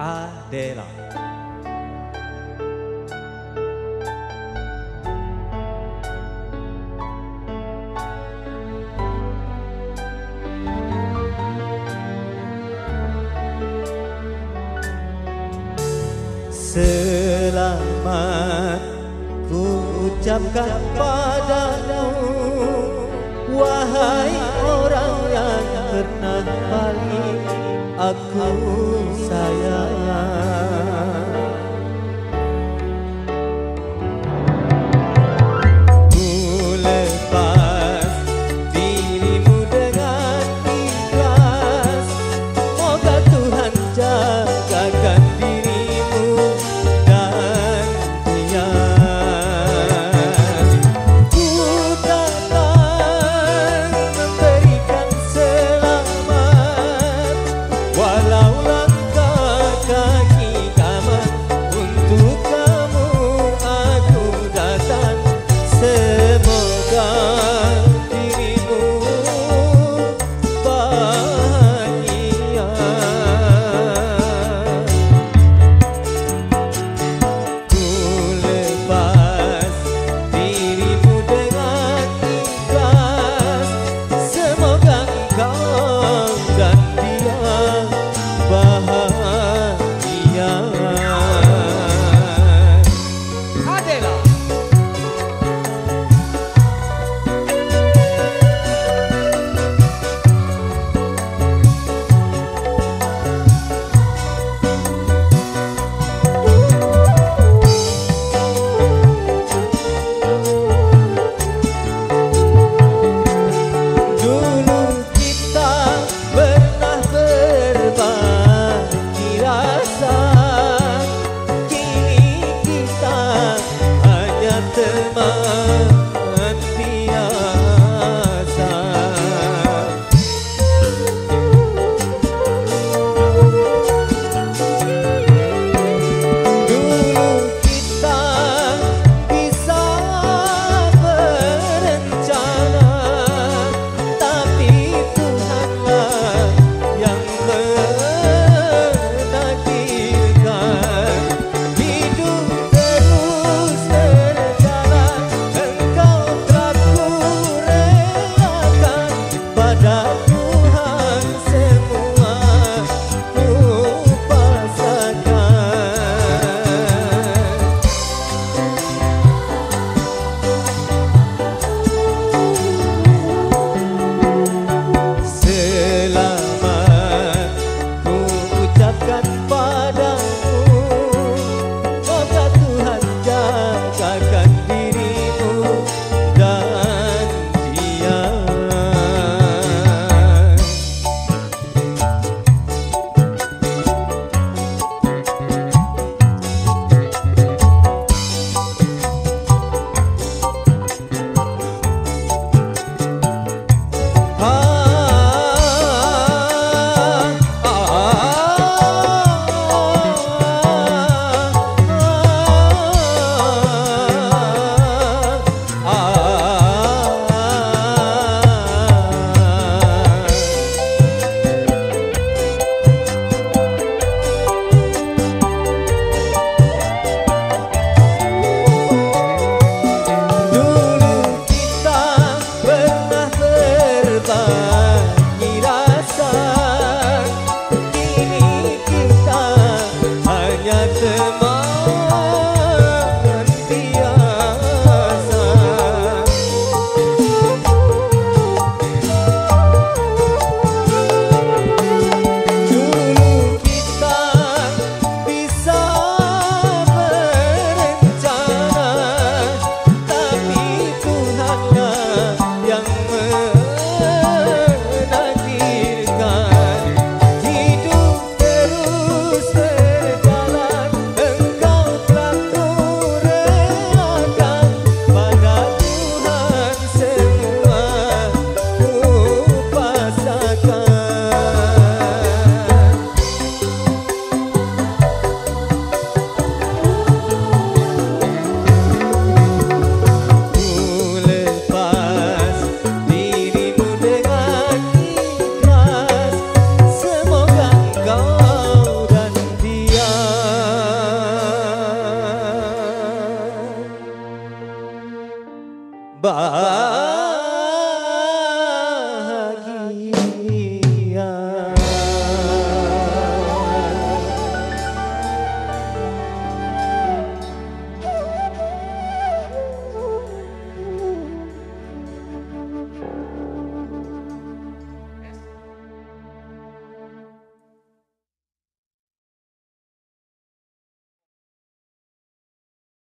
Adela. Selamat ku ucapkan padamu Wahai orang yang pernah paling aku sayang. 什么？hayatım